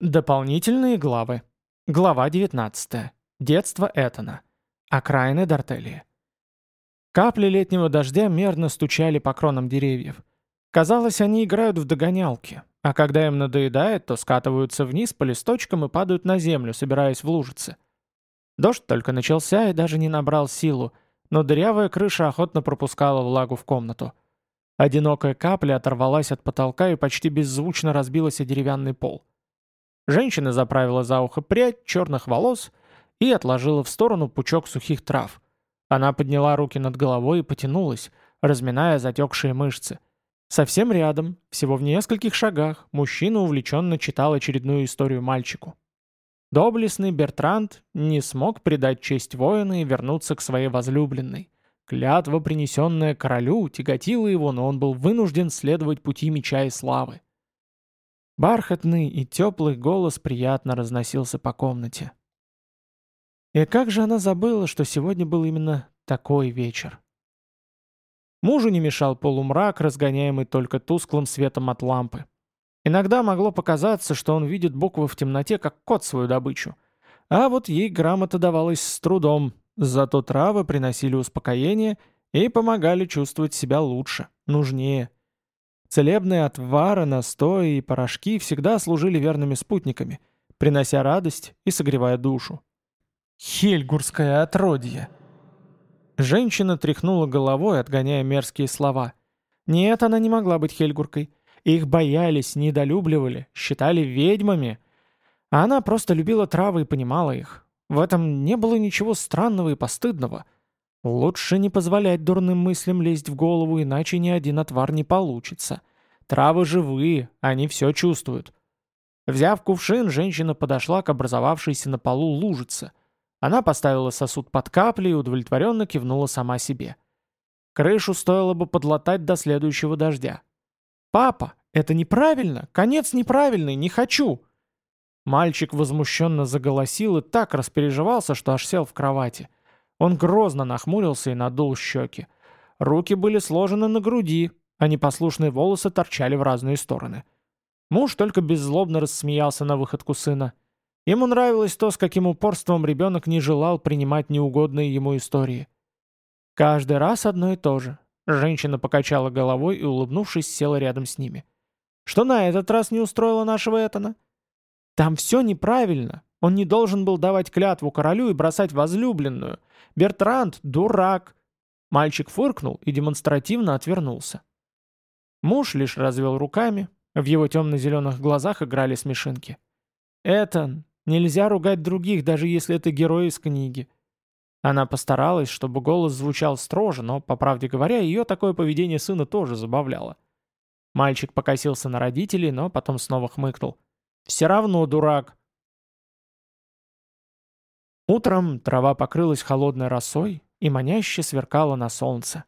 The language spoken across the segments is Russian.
Дополнительные главы. Глава 19. Детство Этана. Окраины Дартелии. Капли летнего дождя мерно стучали по кронам деревьев. Казалось, они играют в догонялки, а когда им надоедает, то скатываются вниз по листочкам и падают на землю, собираясь в лужицы. Дождь только начался и даже не набрал силу, но дырявая крыша охотно пропускала влагу в комнату. Одинокая капля оторвалась от потолка и почти беззвучно разбилась о деревянный пол. Женщина заправила за ухо прядь черных волос и отложила в сторону пучок сухих трав. Она подняла руки над головой и потянулась, разминая затекшие мышцы. Совсем рядом, всего в нескольких шагах, мужчина увлеченно читал очередную историю мальчику. Доблестный Бертранд не смог предать честь воина и вернуться к своей возлюбленной. Клятва, принесенная королю, тяготила его, но он был вынужден следовать пути меча и славы. Бархатный и теплый голос приятно разносился по комнате. И как же она забыла, что сегодня был именно такой вечер. Мужу не мешал полумрак, разгоняемый только тусклым светом от лампы. Иногда могло показаться, что он видит буквы в темноте, как кот свою добычу. А вот ей грамота давалась с трудом, зато травы приносили успокоение и помогали чувствовать себя лучше, нужнее. Целебные отвары, настои и порошки всегда служили верными спутниками, принося радость и согревая душу. Хельгурское отродье. Женщина тряхнула головой, отгоняя мерзкие слова. Нет, она не могла быть Хельгуркой. Их боялись, недолюбливали, считали ведьмами. А она просто любила травы и понимала их. В этом не было ничего странного и постыдного — Лучше не позволять дурным мыслям лезть в голову, иначе ни один отвар не получится. Травы живые, они все чувствуют. Взяв кувшин, женщина подошла к образовавшейся на полу лужице. Она поставила сосуд под капли и удовлетворенно кивнула сама себе. Крышу стоило бы подлатать до следующего дождя. «Папа, это неправильно! Конец неправильный! Не хочу!» Мальчик возмущенно заголосил и так распереживался, что аж сел в кровати. Он грозно нахмурился и надул щеки. Руки были сложены на груди, а непослушные волосы торчали в разные стороны. Муж только беззлобно рассмеялся на выходку сына. Ему нравилось то, с каким упорством ребенок не желал принимать неугодные ему истории. Каждый раз одно и то же. Женщина покачала головой и, улыбнувшись, села рядом с ними. Что на этот раз не устроило нашего Этана? Там все неправильно. Он не должен был давать клятву королю и бросать возлюбленную. Бертранд — дурак!» Мальчик фыркнул и демонстративно отвернулся. Муж лишь развел руками, в его темно-зеленых глазах играли смешинки. «Этан, нельзя ругать других, даже если это герой из книги». Она постаралась, чтобы голос звучал строже, но, по правде говоря, ее такое поведение сына тоже забавляло. Мальчик покосился на родителей, но потом снова хмыкнул. «Все равно дурак. Утром трава покрылась холодной росой и маняще сверкала на солнце.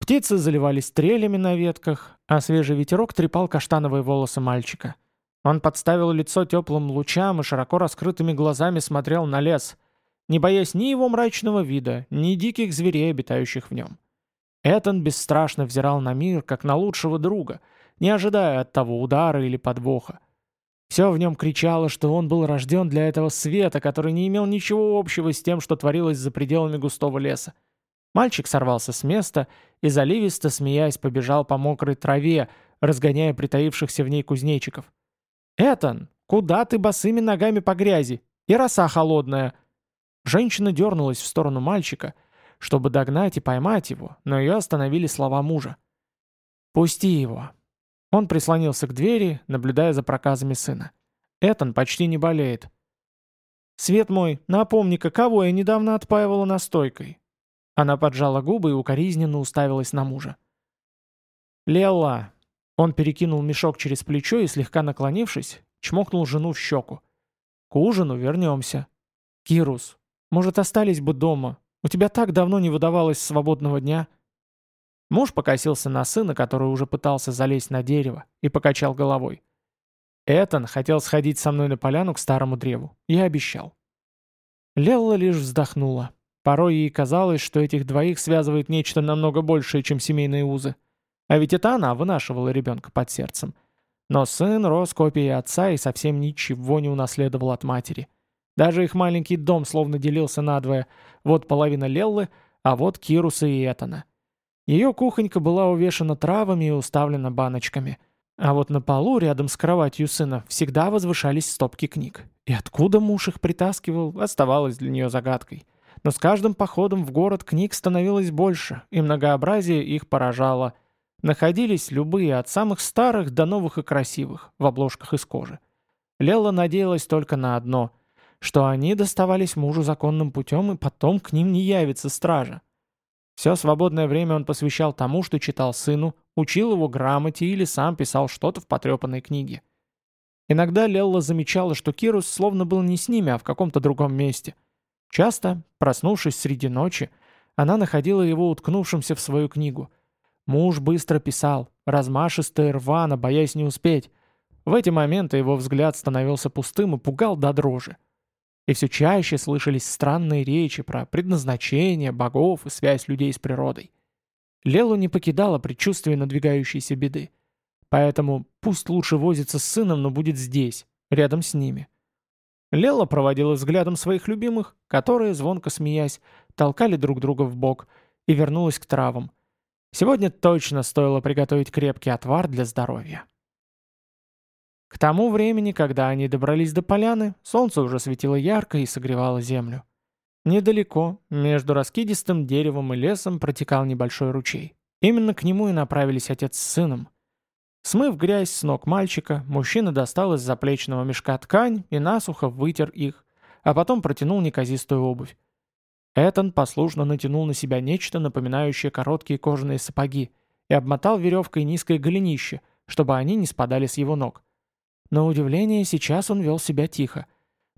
Птицы заливались трелями на ветках, а свежий ветерок трепал каштановые волосы мальчика. Он подставил лицо теплым лучам и широко раскрытыми глазами смотрел на лес, не боясь ни его мрачного вида, ни диких зверей, обитающих в нем. Этон бесстрашно взирал на мир, как на лучшего друга, не ожидая от того удара или подвоха. Все в нем кричало, что он был рожден для этого света, который не имел ничего общего с тем, что творилось за пределами густого леса. Мальчик сорвался с места и, заливисто смеясь, побежал по мокрой траве, разгоняя притаившихся в ней кузнечиков. «Этан, куда ты босыми ногами по грязи? И роса холодная!» Женщина дернулась в сторону мальчика, чтобы догнать и поймать его, но ее остановили слова мужа. «Пусти его, он прислонился к двери, наблюдая за проказами сына. Этан почти не болеет. «Свет мой, напомни-ка, кого я недавно отпаивала настойкой?» Она поджала губы и укоризненно уставилась на мужа. «Лелла!» Он перекинул мешок через плечо и, слегка наклонившись, чмокнул жену в щеку. «К ужину вернемся. Кирус, может, остались бы дома? У тебя так давно не выдавалось свободного дня». Муж покосился на сына, который уже пытался залезть на дерево, и покачал головой. Этан хотел сходить со мной на поляну к старому древу. Я обещал. Лелла лишь вздохнула. Порой ей казалось, что этих двоих связывает нечто намного большее, чем семейные узы. А ведь это она вынашивала ребенка под сердцем. Но сын рос копией отца и совсем ничего не унаследовал от матери. Даже их маленький дом словно делился надвое. Вот половина Леллы, а вот Кируса и Этана. Ее кухонька была увешана травами и уставлена баночками. А вот на полу, рядом с кроватью сына, всегда возвышались стопки книг. И откуда муж их притаскивал, оставалось для нее загадкой. Но с каждым походом в город книг становилось больше, и многообразие их поражало. Находились любые, от самых старых до новых и красивых, в обложках из кожи. Лела надеялась только на одно — что они доставались мужу законным путем, и потом к ним не явится стража. Все свободное время он посвящал тому, что читал сыну, учил его грамоте или сам писал что-то в потрепанной книге. Иногда Лелла замечала, что Кирус словно был не с ними, а в каком-то другом месте — Часто, проснувшись среди ночи, она находила его уткнувшимся в свою книгу. Муж быстро писал, размашисто и рвано, боясь не успеть. В эти моменты его взгляд становился пустым и пугал до дрожи. И все чаще слышались странные речи про предназначение, богов и связь людей с природой. Лелу не покидало предчувствие надвигающейся беды. Поэтому пусть лучше возится с сыном, но будет здесь, рядом с ними. Лела проводила взглядом своих любимых, которые, звонко смеясь, толкали друг друга в бок, и вернулась к травам. Сегодня точно стоило приготовить крепкий отвар для здоровья. К тому времени, когда они добрались до поляны, солнце уже светило ярко и согревало землю. Недалеко, между раскидистым деревом и лесом, протекал небольшой ручей. Именно к нему и направились отец с сыном. Смыв грязь с ног мальчика, мужчина достал из заплечного мешка ткань и насухо вытер их, а потом протянул неказистую обувь. Этан послушно натянул на себя нечто, напоминающее короткие кожаные сапоги, и обмотал веревкой низкое голенище, чтобы они не спадали с его ног. На удивление, сейчас он вел себя тихо.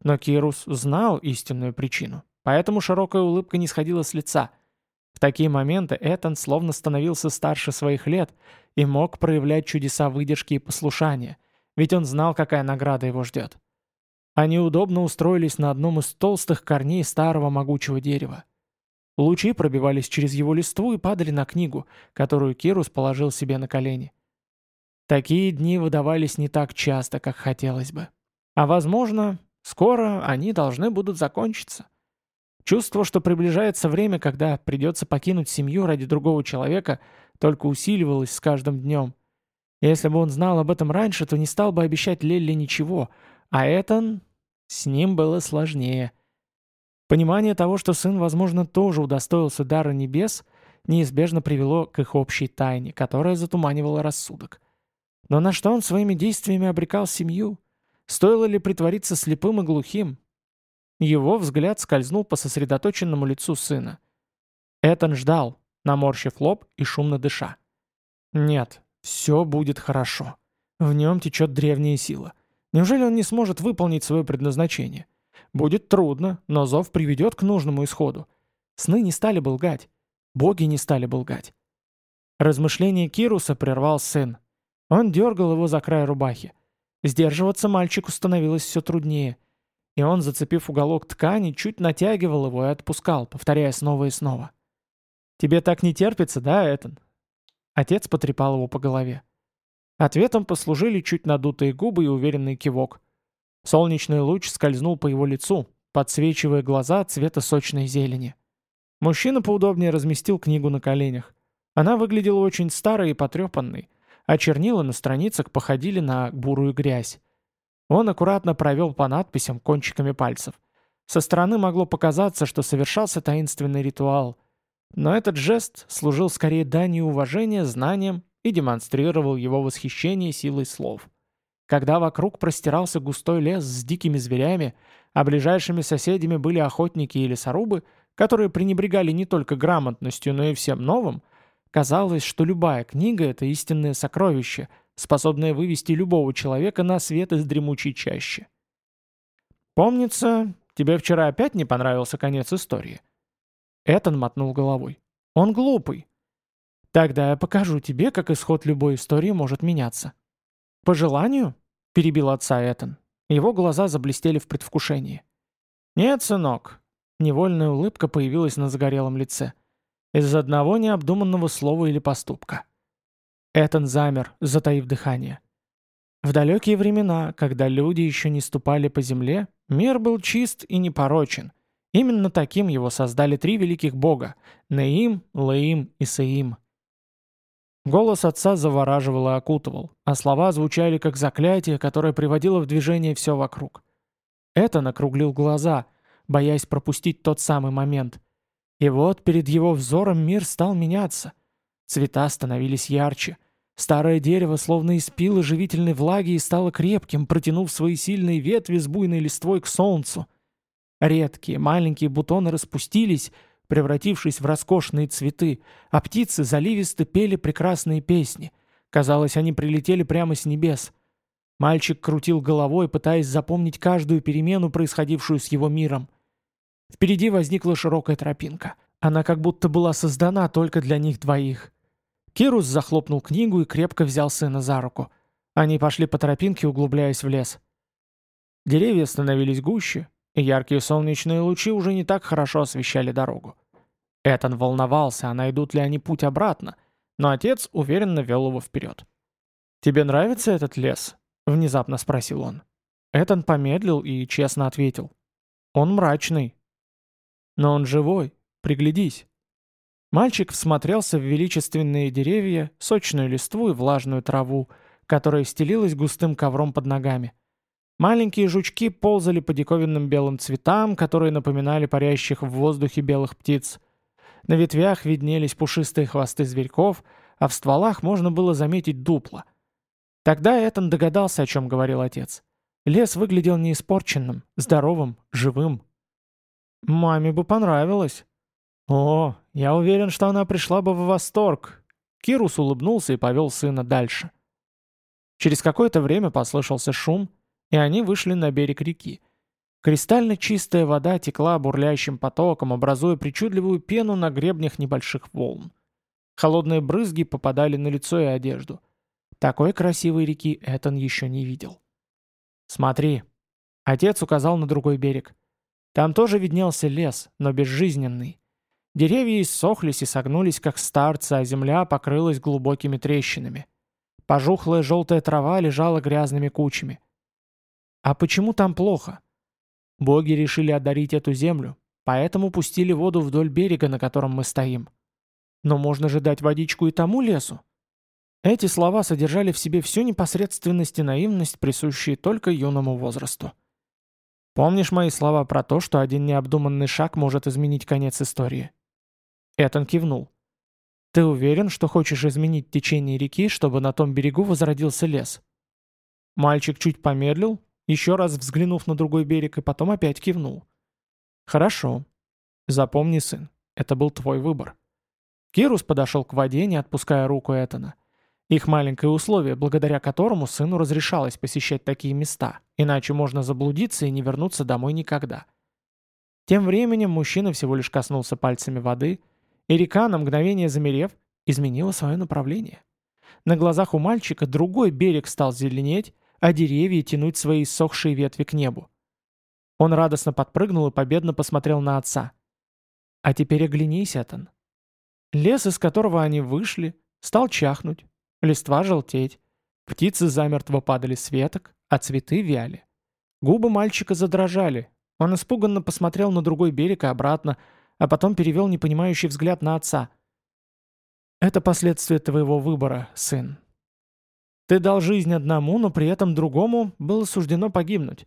Но Кирус знал истинную причину, поэтому широкая улыбка не сходила с лица. В такие моменты Этан словно становился старше своих лет и мог проявлять чудеса выдержки и послушания, ведь он знал, какая награда его ждет. Они удобно устроились на одном из толстых корней старого могучего дерева. Лучи пробивались через его листву и падали на книгу, которую Кирус положил себе на колени. Такие дни выдавались не так часто, как хотелось бы. А возможно, скоро они должны будут закончиться. Чувство, что приближается время, когда придется покинуть семью ради другого человека, только усиливалось с каждым днем. Если бы он знал об этом раньше, то не стал бы обещать Лелле ничего, а Этан... с ним было сложнее. Понимание того, что сын, возможно, тоже удостоился дара небес, неизбежно привело к их общей тайне, которая затуманивала рассудок. Но на что он своими действиями обрекал семью? Стоило ли притвориться слепым и глухим? Его взгляд скользнул по сосредоточенному лицу сына. Этан ждал, наморщив лоб и шумно дыша. «Нет, все будет хорошо. В нем течет древняя сила. Неужели он не сможет выполнить свое предназначение? Будет трудно, но зов приведет к нужному исходу. Сны не стали бы лгать. Боги не стали бы лгать». Размышление Кируса прервал сын. Он дергал его за край рубахи. Сдерживаться мальчику становилось все труднее – и он, зацепив уголок ткани, чуть натягивал его и отпускал, повторяя снова и снова. «Тебе так не терпится, да, Этан?» Отец потрепал его по голове. Ответом послужили чуть надутые губы и уверенный кивок. Солнечный луч скользнул по его лицу, подсвечивая глаза цвета сочной зелени. Мужчина поудобнее разместил книгу на коленях. Она выглядела очень старой и потрепанной, а чернила на страницах походили на бурую грязь. Он аккуратно провел по надписям кончиками пальцев. Со стороны могло показаться, что совершался таинственный ритуал. Но этот жест служил скорее данью уважения знаниям и демонстрировал его восхищение силой слов. Когда вокруг простирался густой лес с дикими зверями, а ближайшими соседями были охотники и лесорубы, которые пренебрегали не только грамотностью, но и всем новым, казалось, что любая книга — это истинное сокровище — способная вывести любого человека на свет из дремучей чащи. «Помнится, тебе вчера опять не понравился конец истории?» Этан мотнул головой. «Он глупый. Тогда я покажу тебе, как исход любой истории может меняться». «По желанию?» — перебил отца Этан. Его глаза заблестели в предвкушении. «Нет, сынок». Невольная улыбка появилась на загорелом лице. Из одного необдуманного слова или поступка. Этан замер, затаив дыхание. В далекие времена, когда люди еще не ступали по земле, мир был чист и непорочен. Именно таким его создали три великих бога – Неим, Лаим и Саим. Голос отца завораживал и окутывал, а слова звучали как заклятие, которое приводило в движение все вокруг. Это накруглил глаза, боясь пропустить тот самый момент. И вот перед его взором мир стал меняться. Цвета становились ярче – Старое дерево словно испило живительной влаги и стало крепким, протянув свои сильные ветви с буйной листвой к солнцу. Редкие маленькие бутоны распустились, превратившись в роскошные цветы, а птицы заливисто пели прекрасные песни. Казалось, они прилетели прямо с небес. Мальчик крутил головой, пытаясь запомнить каждую перемену, происходившую с его миром. Впереди возникла широкая тропинка. Она как будто была создана только для них двоих. Кирус захлопнул книгу и крепко взял сына за руку. Они пошли по тропинке, углубляясь в лес. Деревья становились гуще, и яркие солнечные лучи уже не так хорошо освещали дорогу. Этан волновался, а найдут ли они путь обратно, но отец уверенно вел его вперед. «Тебе нравится этот лес?» — внезапно спросил он. Этан помедлил и честно ответил. «Он мрачный». «Но он живой. Приглядись». Мальчик всмотрелся в величественные деревья, сочную листву и влажную траву, которая стелилась густым ковром под ногами. Маленькие жучки ползали по диковинным белым цветам, которые напоминали парящих в воздухе белых птиц. На ветвях виднелись пушистые хвосты зверьков, а в стволах можно было заметить дупла. Тогда Этан догадался, о чем говорил отец. Лес выглядел неиспорченным, здоровым, живым. «Маме бы понравилось», «О, я уверен, что она пришла бы в восторг!» Кирус улыбнулся и повел сына дальше. Через какое-то время послышался шум, и они вышли на берег реки. Кристально чистая вода текла бурлящим потоком, образуя причудливую пену на гребнях небольших волн. Холодные брызги попадали на лицо и одежду. Такой красивой реки Этан еще не видел. «Смотри!» Отец указал на другой берег. Там тоже виднелся лес, но безжизненный. Деревья иссохлись и согнулись, как старцы, а земля покрылась глубокими трещинами. Пожухлая желтая трава лежала грязными кучами. А почему там плохо? Боги решили одарить эту землю, поэтому пустили воду вдоль берега, на котором мы стоим. Но можно же дать водичку и тому лесу. Эти слова содержали в себе всю непосредственность и наивность, присущие только юному возрасту. Помнишь мои слова про то, что один необдуманный шаг может изменить конец истории? Этан кивнул. «Ты уверен, что хочешь изменить течение реки, чтобы на том берегу возродился лес?» Мальчик чуть помедлил, еще раз взглянув на другой берег, и потом опять кивнул. «Хорошо. Запомни, сын, это был твой выбор». Кирус подошел к воде, не отпуская руку Этана. Их маленькое условие, благодаря которому сыну разрешалось посещать такие места, иначе можно заблудиться и не вернуться домой никогда. Тем временем мужчина всего лишь коснулся пальцами воды — и река, на мгновение замерев, изменила свое направление. На глазах у мальчика другой берег стал зеленеть, а деревья тянуть свои иссохшие ветви к небу. Он радостно подпрыгнул и победно посмотрел на отца. «А теперь оглянись, Этан». Лес, из которого они вышли, стал чахнуть, листва желтеть, птицы замертво падали с веток, а цветы вяли. Губы мальчика задрожали. Он испуганно посмотрел на другой берег и обратно, а потом перевел непонимающий взгляд на отца. «Это последствия твоего выбора, сын. Ты дал жизнь одному, но при этом другому было суждено погибнуть.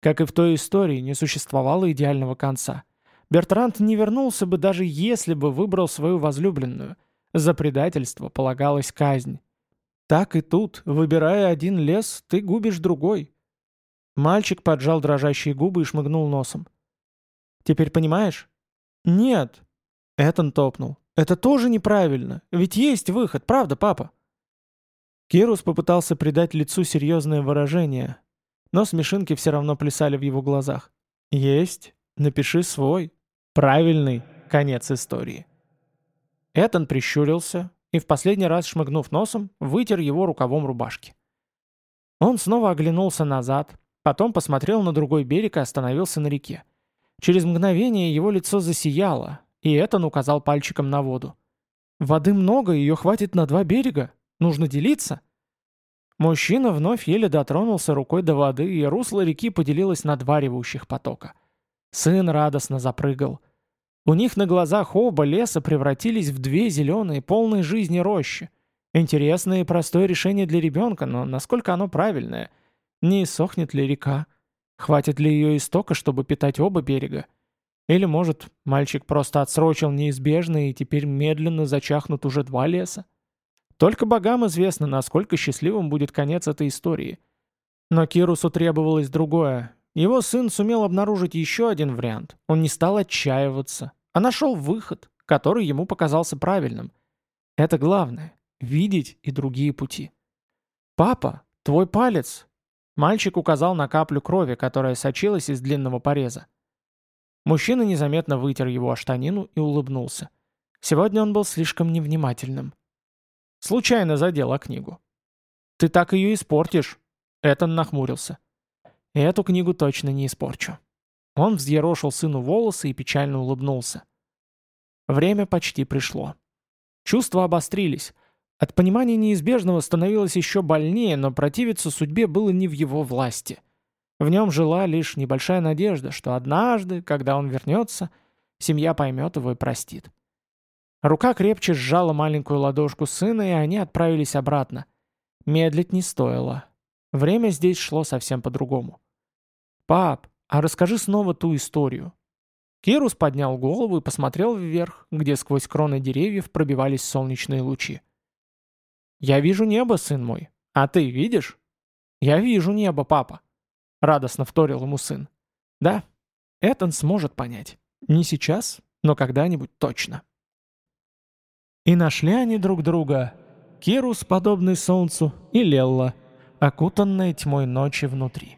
Как и в той истории, не существовало идеального конца. Бертранд не вернулся бы, даже если бы выбрал свою возлюбленную. За предательство полагалась казнь. Так и тут, выбирая один лес, ты губишь другой». Мальчик поджал дрожащие губы и шмыгнул носом. «Теперь понимаешь? «Нет». Этан топнул. «Это тоже неправильно. Ведь есть выход, правда, папа?» Кирус попытался придать лицу серьезное выражение, но смешинки все равно плясали в его глазах. «Есть. Напиши свой. Правильный. Конец истории». Этан прищурился и, в последний раз шмыгнув носом, вытер его рукавом рубашки. Он снова оглянулся назад, потом посмотрел на другой берег и остановился на реке. Через мгновение его лицо засияло, и Этан указал пальчиком на воду. «Воды много, ее хватит на два берега. Нужно делиться». Мужчина вновь еле дотронулся рукой до воды, и русло реки поделилось на два ревущих потока. Сын радостно запрыгал. У них на глазах оба леса превратились в две зеленые, полные жизни рощи. Интересное и простое решение для ребенка, но насколько оно правильное? Не сохнет ли река? Хватит ли ее истока, чтобы питать оба берега? Или, может, мальчик просто отсрочил неизбежное и теперь медленно зачахнут уже два леса? Только богам известно, насколько счастливым будет конец этой истории. Но Кирусу требовалось другое. Его сын сумел обнаружить еще один вариант. Он не стал отчаиваться, а нашел выход, который ему показался правильным. Это главное — видеть и другие пути. «Папа, твой палец!» Мальчик указал на каплю крови, которая сочилась из длинного пореза. Мужчина незаметно вытер его о штанину и улыбнулся. Сегодня он был слишком невнимательным. Случайно задела книгу. «Ты так ее испортишь!» Этон нахмурился. «Эту книгу точно не испорчу». Он взъерошил сыну волосы и печально улыбнулся. Время почти пришло. Чувства обострились. От понимания неизбежного становилось еще больнее, но противиться судьбе было не в его власти. В нем жила лишь небольшая надежда, что однажды, когда он вернется, семья поймет его и простит. Рука крепче сжала маленькую ладошку сына, и они отправились обратно. Медлить не стоило. Время здесь шло совсем по-другому. «Пап, а расскажи снова ту историю». Кирус поднял голову и посмотрел вверх, где сквозь кроны деревьев пробивались солнечные лучи. «Я вижу небо, сын мой. А ты видишь?» «Я вижу небо, папа», — радостно вторил ему сын. «Да, Этан сможет понять. Не сейчас, но когда-нибудь точно». И нашли они друг друга, Кирус, подобный солнцу, и Лелла, окутанная тьмой ночи внутри.